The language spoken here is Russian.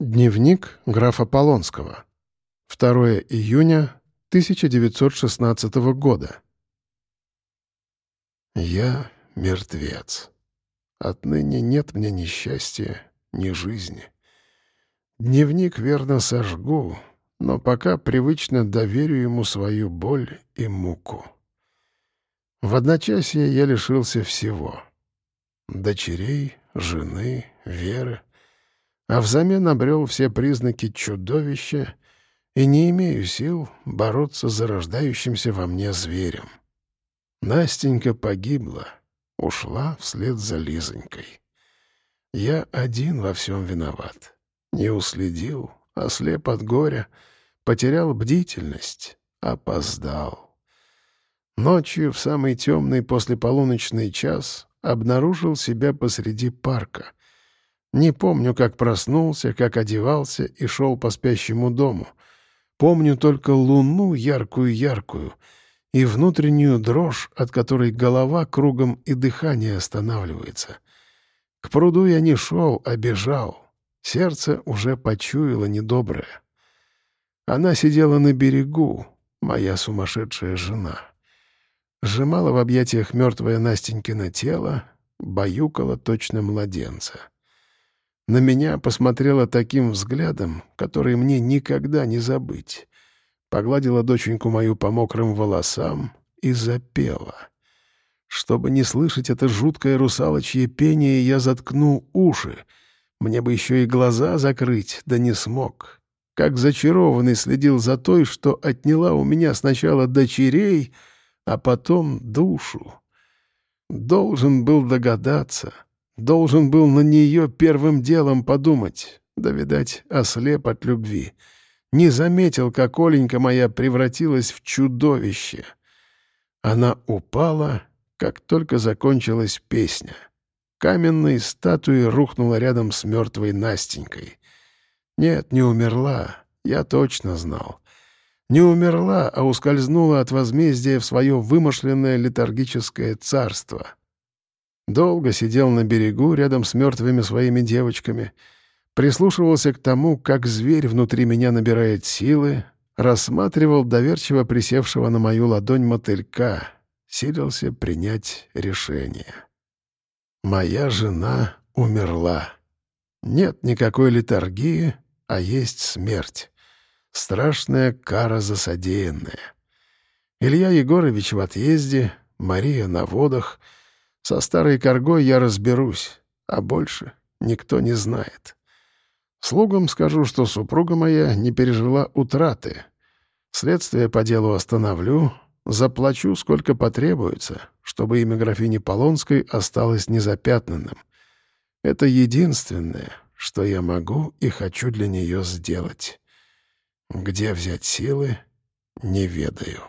Дневник графа Полонского. 2 июня 1916 года. Я мертвец. Отныне нет мне ни счастья, ни жизни. Дневник верно сожгу, но пока привычно доверю ему свою боль и муку. В одночасье я лишился всего. Дочерей, жены, веры — а взамен обрел все признаки чудовища и не имею сил бороться с зарождающимся во мне зверем. Настенька погибла, ушла вслед за Лизонькой. Я один во всем виноват. Не уследил, ослеп от горя, потерял бдительность, опоздал. Ночью, в самый темный послеполуночный час, обнаружил себя посреди парка — не помню, как проснулся, как одевался и шел по спящему дому. Помню только луну яркую-яркую и внутреннюю дрожь, от которой голова кругом и дыхание останавливается. К пруду я не шел, а бежал. Сердце уже почуяло недоброе. Она сидела на берегу, моя сумасшедшая жена. Сжимала в объятиях мертвое Настенькино тело, баюкала точно младенца. На меня посмотрела таким взглядом, который мне никогда не забыть. Погладила доченьку мою по мокрым волосам и запела. Чтобы не слышать это жуткое русалочье пение, я заткнул уши. Мне бы еще и глаза закрыть, да не смог. Как зачарованный следил за той, что отняла у меня сначала дочерей, а потом душу. Должен был догадаться — Должен был на нее первым делом подумать, да, видать, ослеп от любви. Не заметил, как Оленька моя превратилась в чудовище. Она упала, как только закончилась песня. Каменной статуей рухнула рядом с мертвой Настенькой. Нет, не умерла, я точно знал. Не умерла, а ускользнула от возмездия в свое вымышленное летаргическое царство — Долго сидел на берегу рядом с мертвыми своими девочками, прислушивался к тому, как зверь внутри меня набирает силы, рассматривал доверчиво присевшего на мою ладонь мотылька, силился принять решение. Моя жена умерла. Нет никакой литургии, а есть смерть. Страшная кара за. Илья Егорович в отъезде, Мария на водах — со старой коргой я разберусь, а больше никто не знает. Слугам скажу, что супруга моя не пережила утраты. Следствие по делу остановлю, заплачу, сколько потребуется, чтобы имя графини Полонской осталось незапятнанным. Это единственное, что я могу и хочу для нее сделать. Где взять силы, не ведаю.